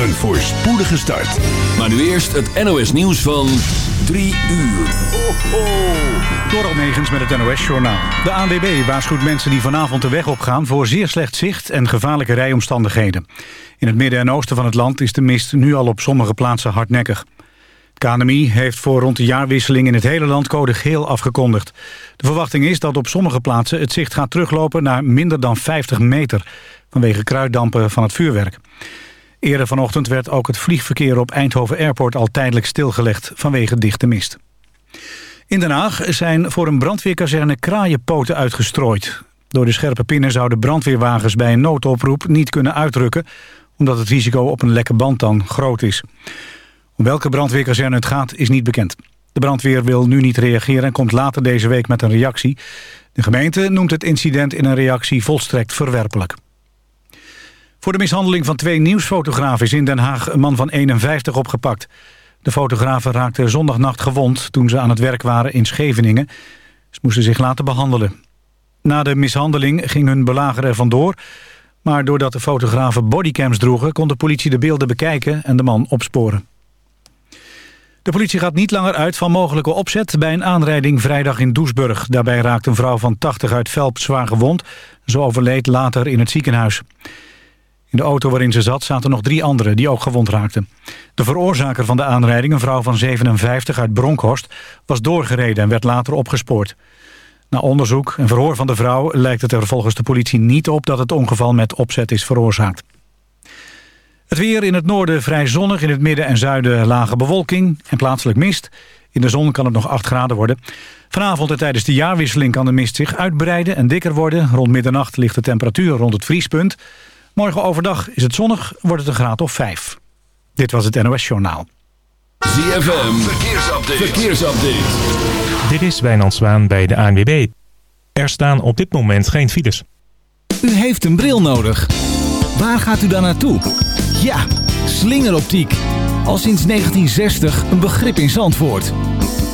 een voorspoedige start. Maar nu eerst het NOS nieuws van 3 uur. Ho, ho. Met het NOS-journaal. De ANWB waarschuwt mensen die vanavond de weg opgaan... voor zeer slecht zicht en gevaarlijke rijomstandigheden. In het midden en oosten van het land is de mist nu al op sommige plaatsen hardnekkig. KNMI heeft voor rond de jaarwisseling in het hele land code geel afgekondigd. De verwachting is dat op sommige plaatsen het zicht gaat teruglopen naar minder dan 50 meter... vanwege kruiddampen van het vuurwerk. Eerder vanochtend werd ook het vliegverkeer op Eindhoven Airport al tijdelijk stilgelegd vanwege dichte mist. In Den Haag zijn voor een brandweerkazerne kraaienpoten uitgestrooid. Door de scherpe pinnen zouden brandweerwagens bij een noodoproep niet kunnen uitrukken... omdat het risico op een lekke band dan groot is. Om welke brandweerkazerne het gaat is niet bekend. De brandweer wil nu niet reageren en komt later deze week met een reactie. De gemeente noemt het incident in een reactie volstrekt verwerpelijk. Voor de mishandeling van twee nieuwsfotografen is in Den Haag een man van 51 opgepakt. De fotografen raakten zondagnacht gewond toen ze aan het werk waren in Scheveningen. Ze moesten zich laten behandelen. Na de mishandeling ging hun belager er vandoor... maar doordat de fotografen bodycams droegen... kon de politie de beelden bekijken en de man opsporen. De politie gaat niet langer uit van mogelijke opzet... bij een aanrijding vrijdag in Doesburg. Daarbij raakte een vrouw van 80 uit Velp zwaar gewond. Ze overleed later in het ziekenhuis. In de auto waarin ze zat zaten nog drie anderen die ook gewond raakten. De veroorzaker van de aanrijding, een vrouw van 57 uit Bronkhorst... was doorgereden en werd later opgespoord. Na onderzoek en verhoor van de vrouw lijkt het er volgens de politie niet op... dat het ongeval met opzet is veroorzaakt. Het weer in het noorden vrij zonnig, in het midden en zuiden lage bewolking... en plaatselijk mist. In de zon kan het nog 8 graden worden. Vanavond en tijdens de jaarwisseling kan de mist zich uitbreiden en dikker worden. Rond middernacht ligt de temperatuur rond het vriespunt... Morgen overdag is het zonnig, wordt het een graad of 5. Dit was het NOS Journaal. ZFM, verkeersupdate. verkeersupdate. Dit is Wijnand Zwaan bij de ANWB. Er staan op dit moment geen files. U heeft een bril nodig. Waar gaat u dan naartoe? Ja, slingeroptiek. Al sinds 1960 een begrip in Zandvoort.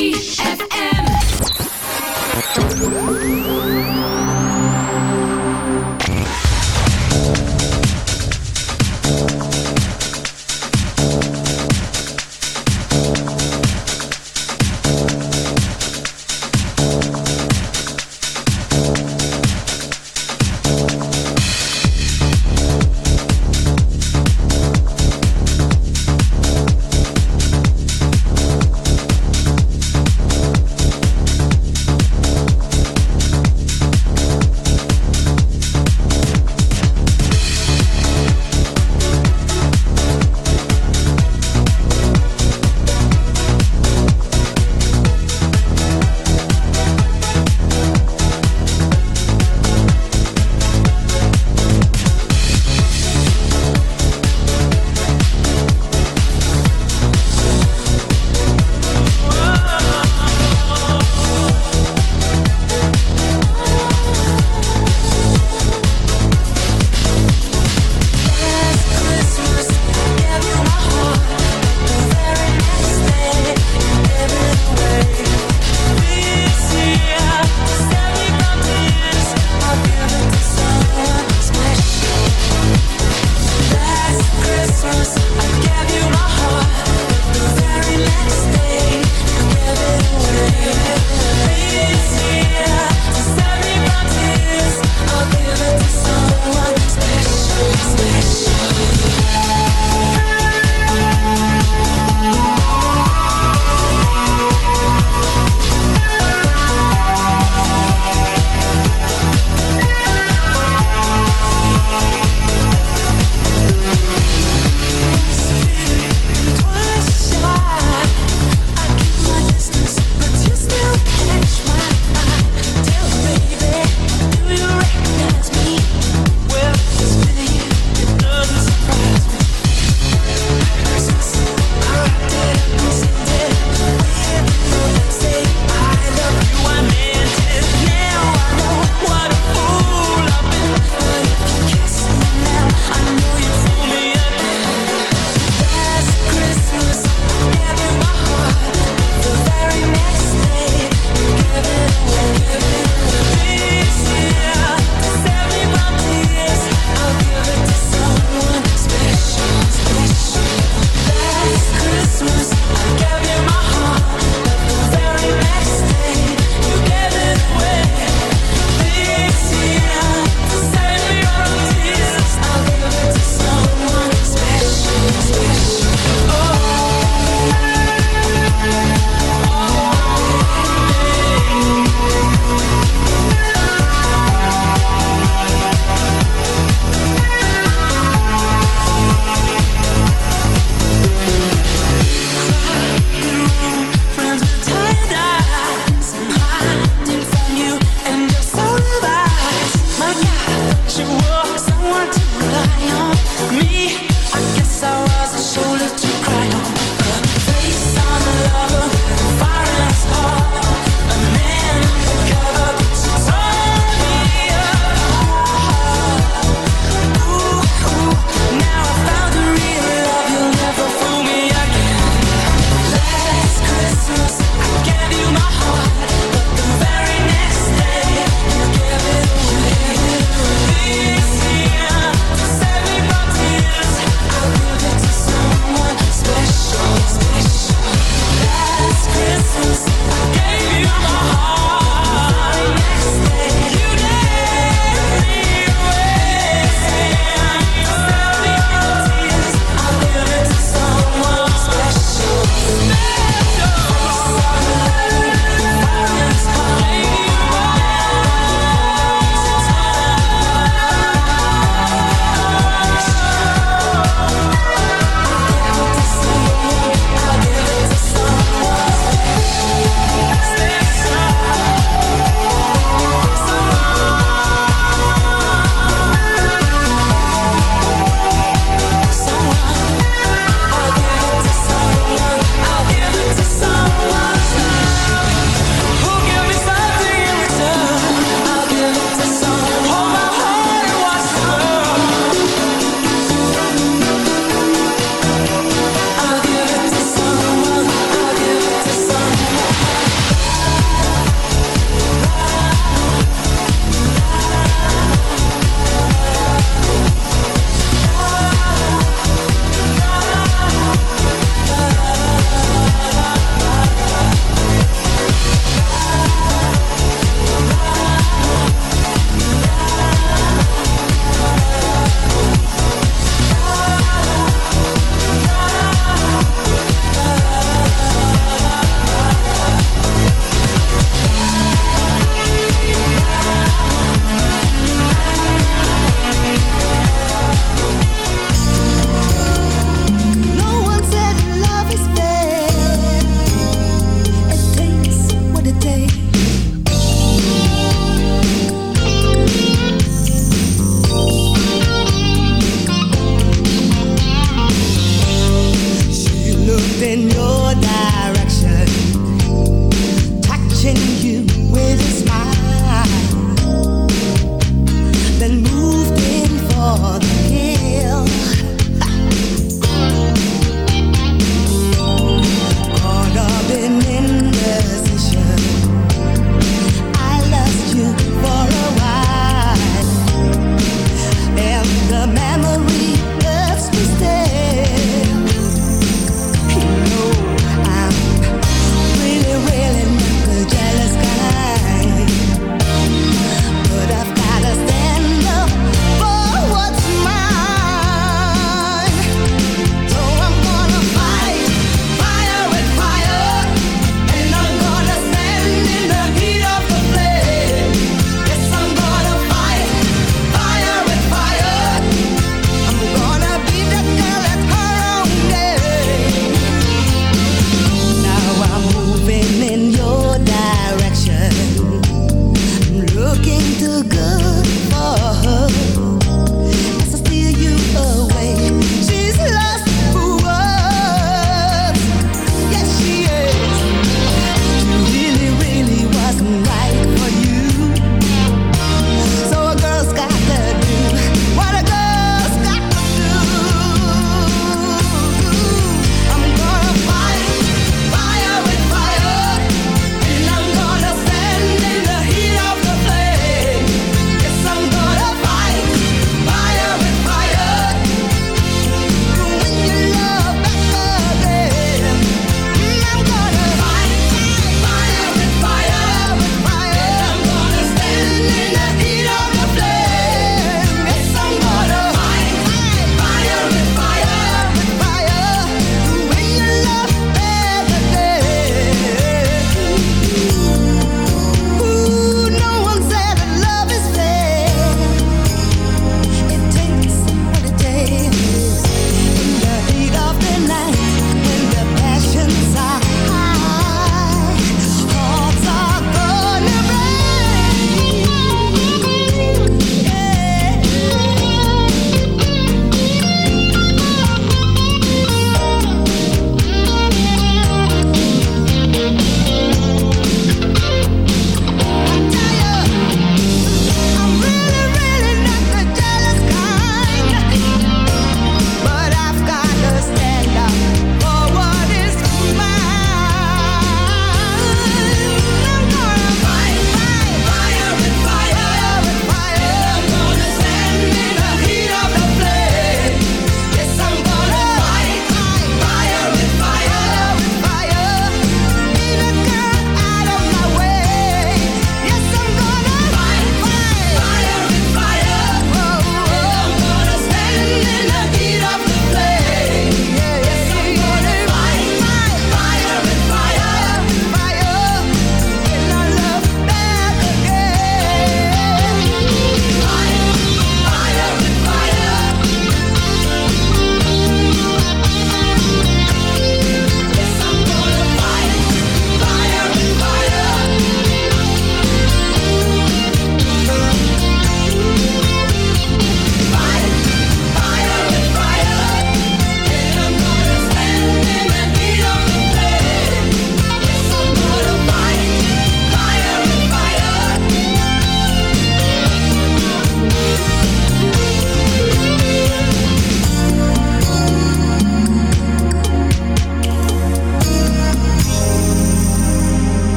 ZFM. cross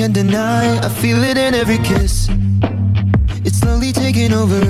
can't deny. I feel it in every kiss. It's slowly taking over.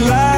it like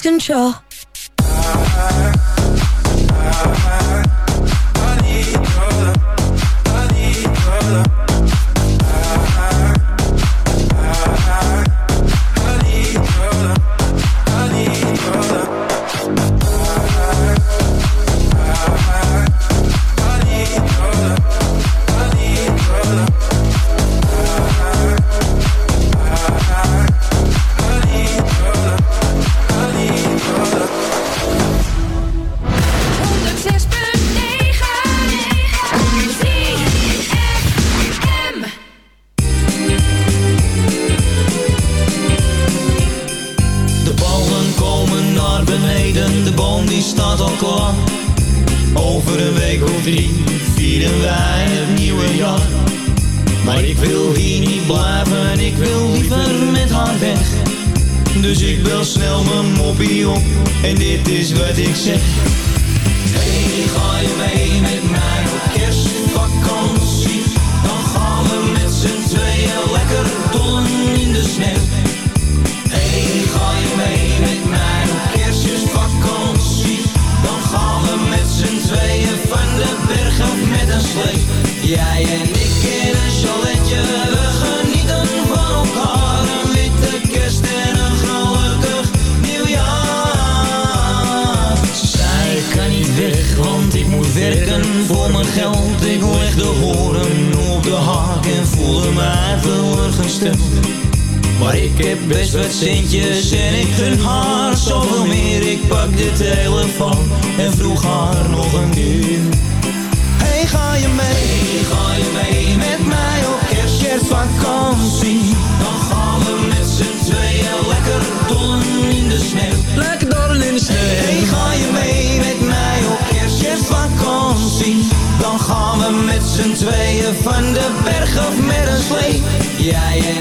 control. best wat centjes en ik gun haar zoveel meer. Ik pak de telefoon en vroeg haar nog een uur. Hey, ga je mee? Ga je mee met mij op kerstvakantie? Dan gaan we met z'n tweeën lekker dollen in de sneeuw. Lekker dollen in de sneeuw. Hey, ga je mee met mij op kerstvakantie? Dan gaan we met z'n tweeën van de berg af met een slee. Jij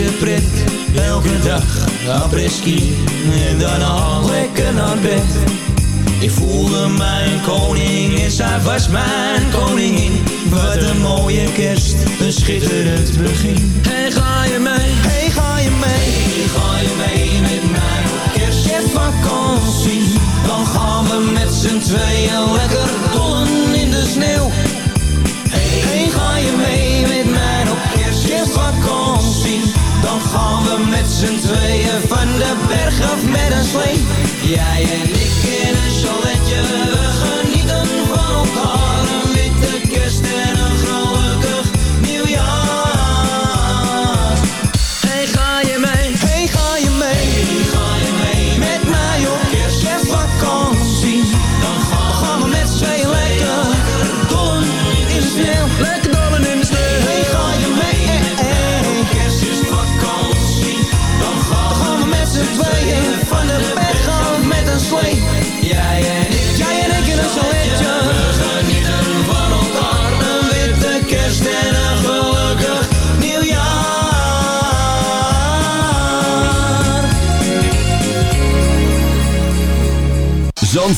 Elke dag apres-ski dan al lekker naar bed. Ik voelde mijn koning en zij was mijn koningin. Wat een mooie kerst, een schitterend begin. Hey, ga je mee? Hey, ga je mee? Hey, ga je mee met mij kerstvakantie? Dan gaan we met z'n tweeën lekker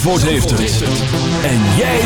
Zandvoort heeft het. En jij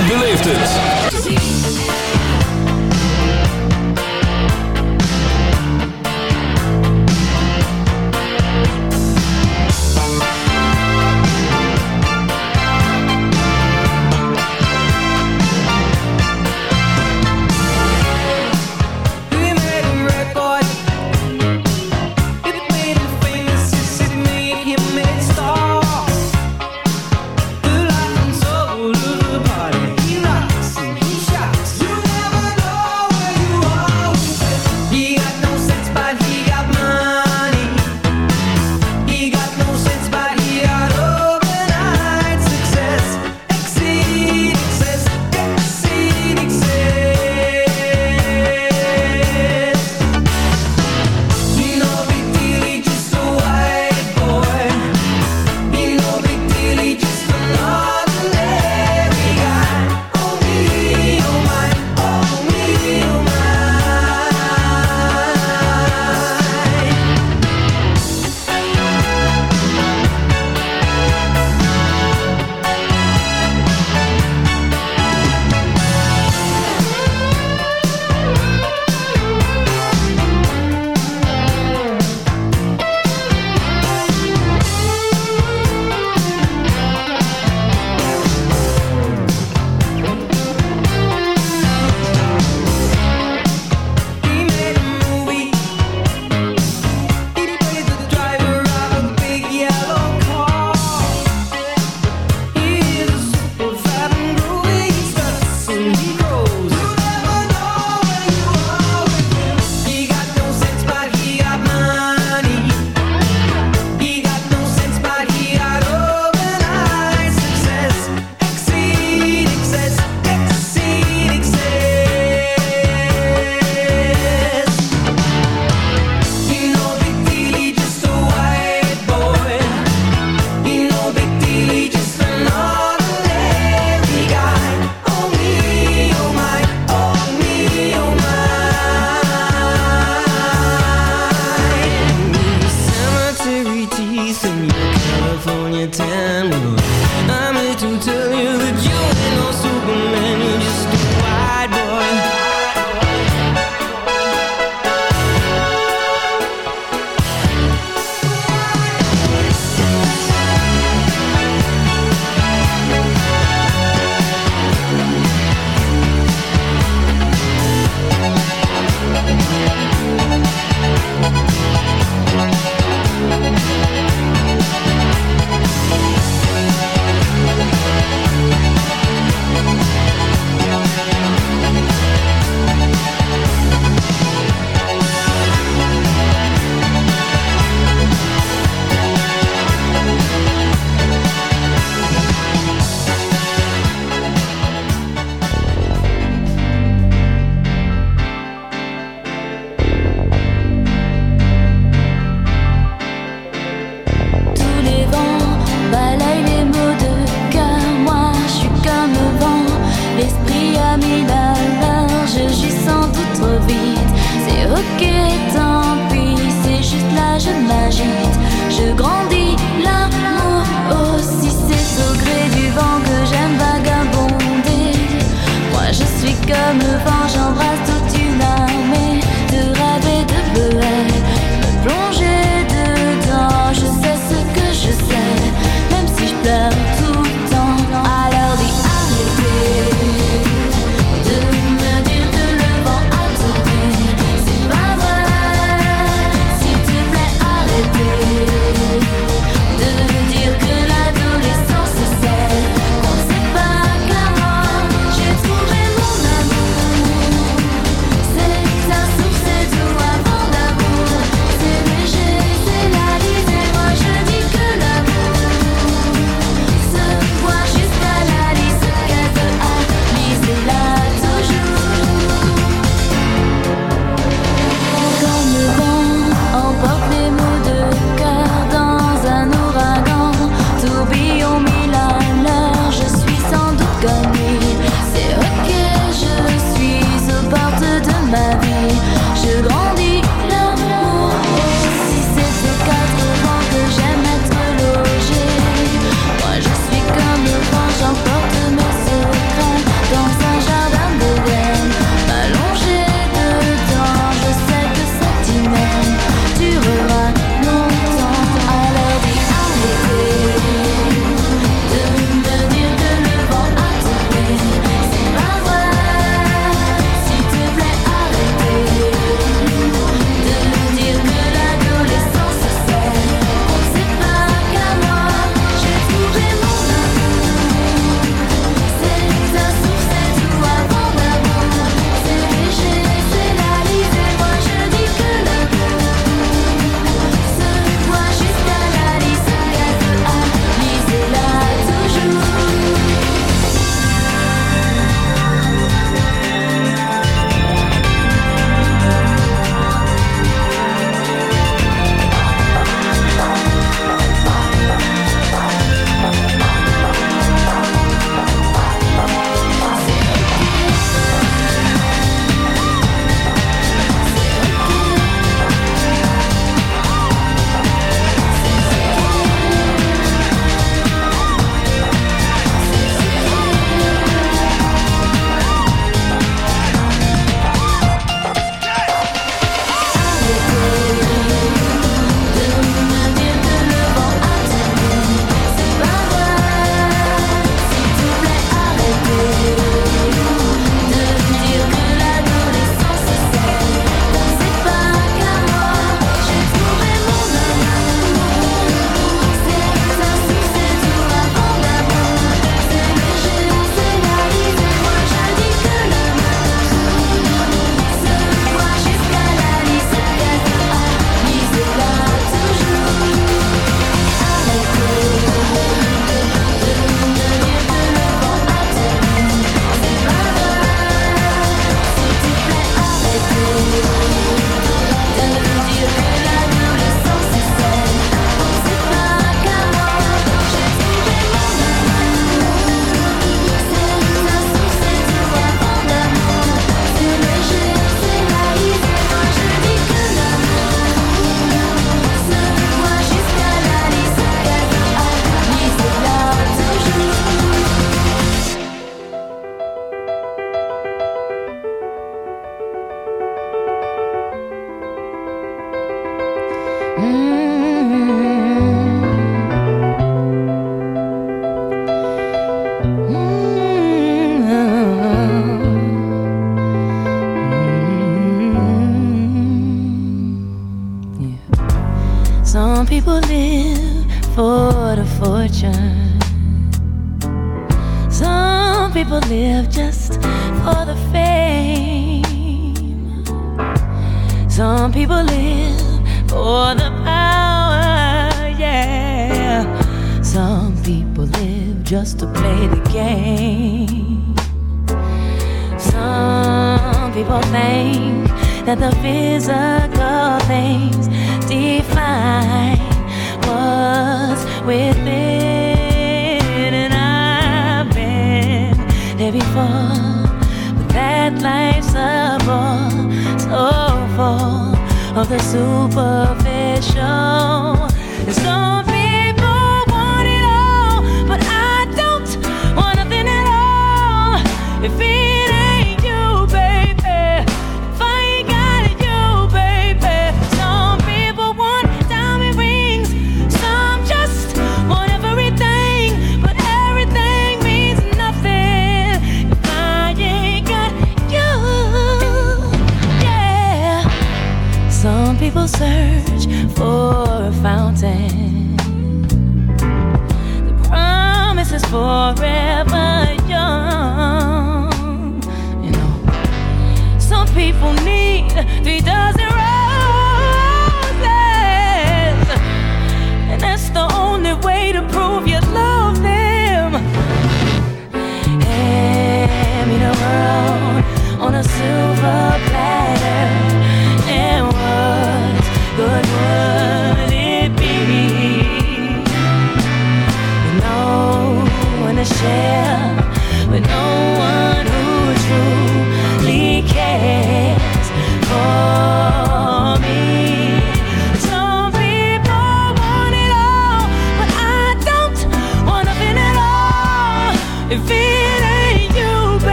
Super. superficial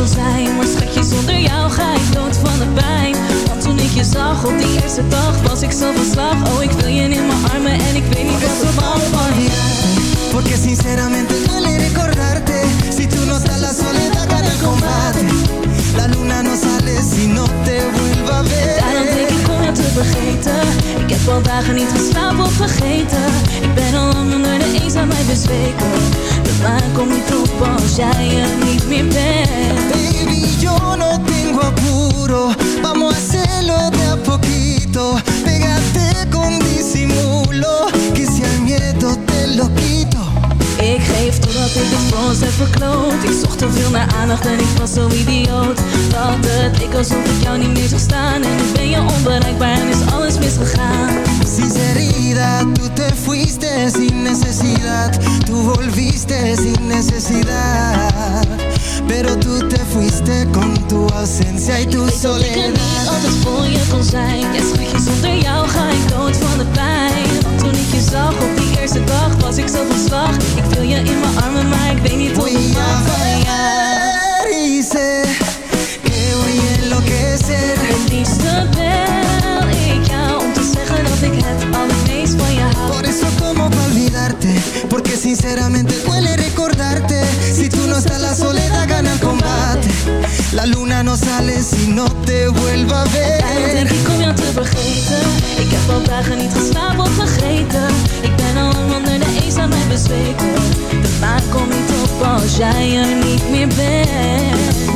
ik zijn Maar schatje, zonder jou ga ik dood van de pijn. Want toen ik je zag op die eerste dag Was ik zo van slag. Oh, ik wil je in mijn armen En ik weet niet wat er van jou Porque sinceramente duele recordarte Si tú no estás la soledad gana el combate. La luna no sale si no te vuelva a ver. Daarom denk ik om het te vergeten. Ik heb al dagen niet geslapen of vergeten. Ik ben al lang onder de eens aan mij bezweken. con tu Porsche I need mi Baby, yo no tengo apuro Vamos a hacerlo de a poquito. Pégate con disimulo Que si al miedo te lo quito. Ik geef totdat ik het voor ons heb verkloot. Ik zocht te veel naar aandacht en ik was zo idioot. Dat het ik alsof ik jou niet meer zou staan. En ik ben je onbereikbaar en is alles misgegaan. Sinceridad, tú te fuiste sin necesidad. Tú volviste sin necesidad. Pero tú te fuiste con tu ausencia y tu soledad Ik weet dat ik er niet altijd voor je kon zijn. Ja je zonder jou ga ik dood van de pijn je zag op die eerste dag was ik zo van slag. Ik wil je in mijn armen, maar ik weet niet of ik mag. van jou que voy a enloquecer. Het liefste bel ik jou om te zeggen dat ik het allermeest van je hou. Por eso como pa olvidarte, porque sinceramente duele La luna no sale si no te vuelva a ver. denk ik om jou te vergeten. Ik heb al dagen niet geslapen of vergeten Ik ben al lang onder de eenzaamheid bezweken. De maan komt niet op als jij er niet meer bent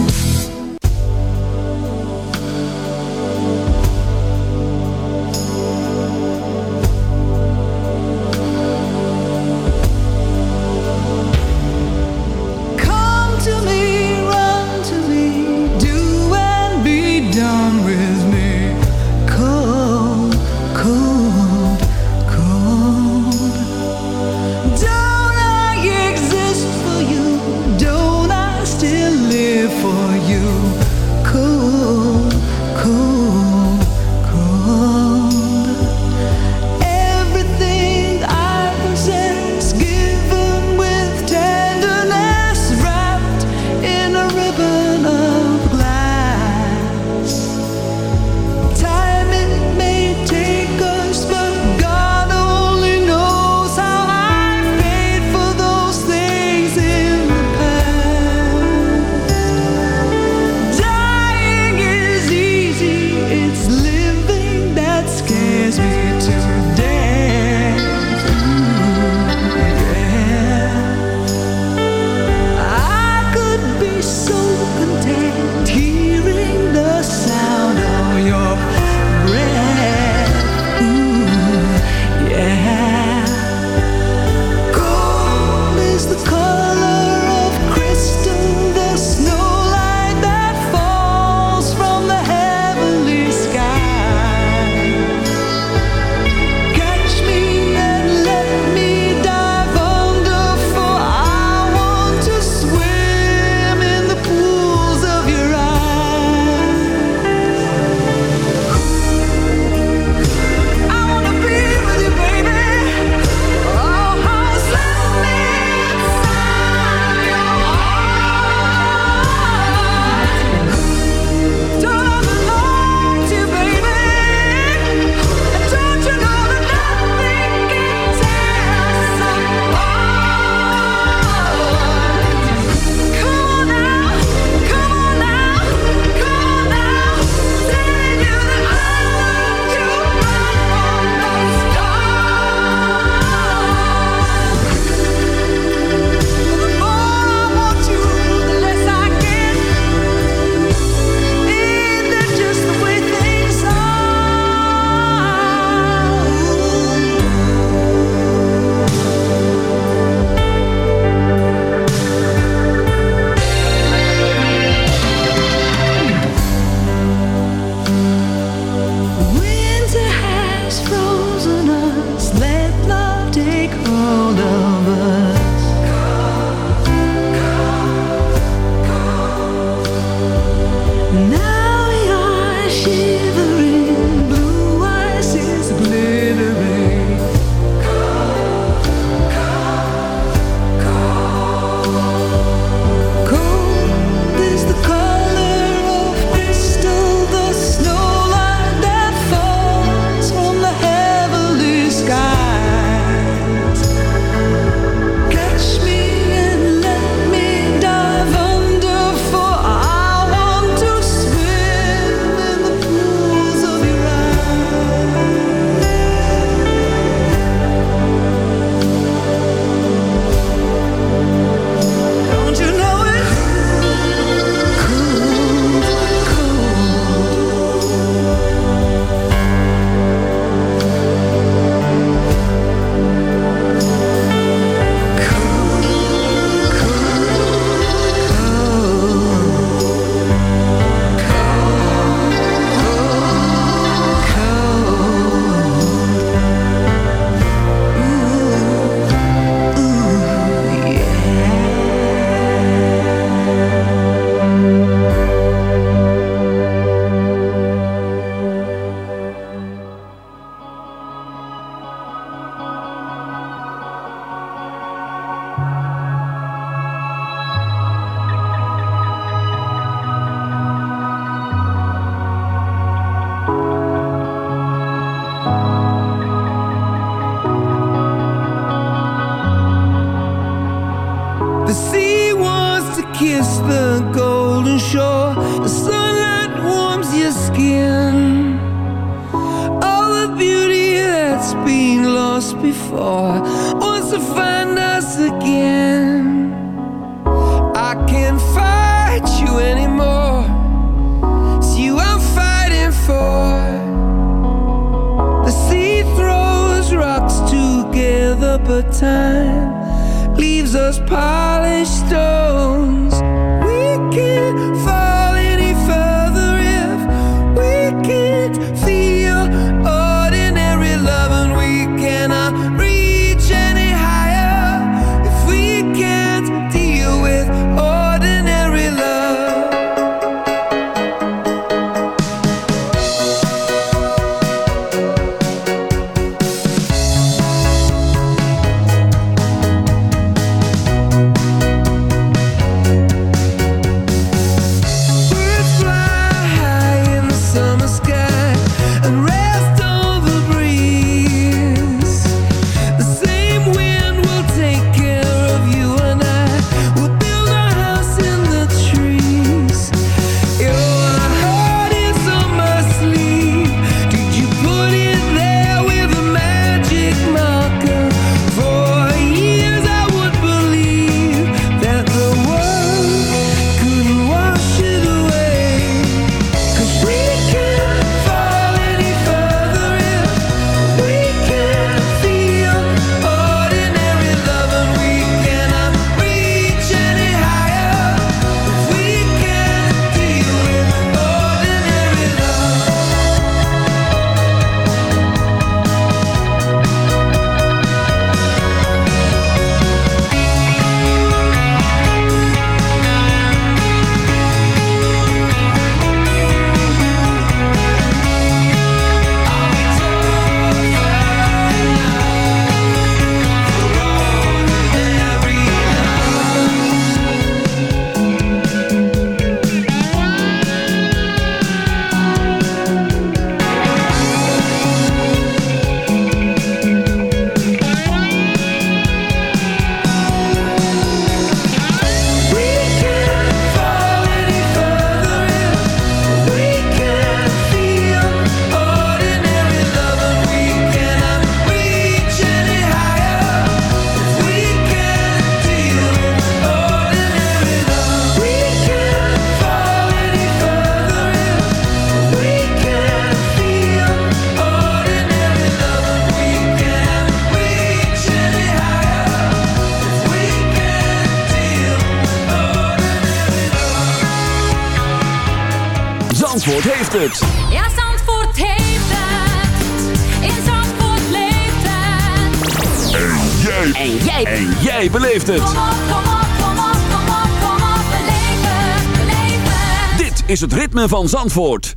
Zandvoort heeft het. Ja, Zandvoort heeft het. In Zandvoort leeft het. En jij. En jij. En jij beleeft het. Kom op, kom op, kom op, kom op, kom op. Beleef het, beleef het. Dit is het ritme van Zandvoort.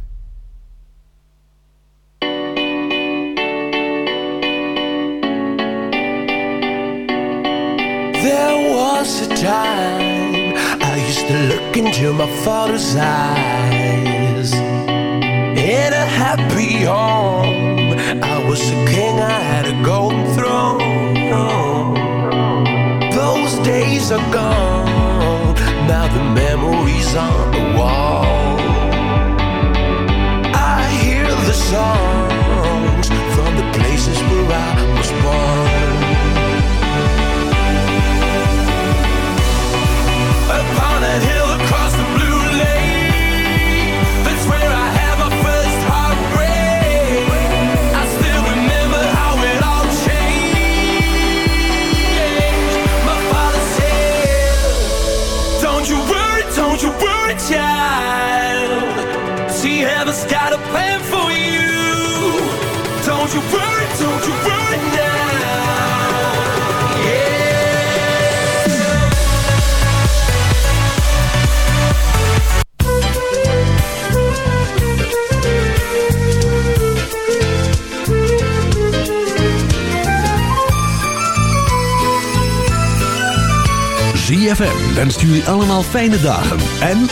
There was a time I used to look into my father's eyes happy home. I was a king, I had a golden throne. Those days are gone, now the memories on the wall. I hear the song. a child. She has got for you. You you jullie allemaal fijne dagen en...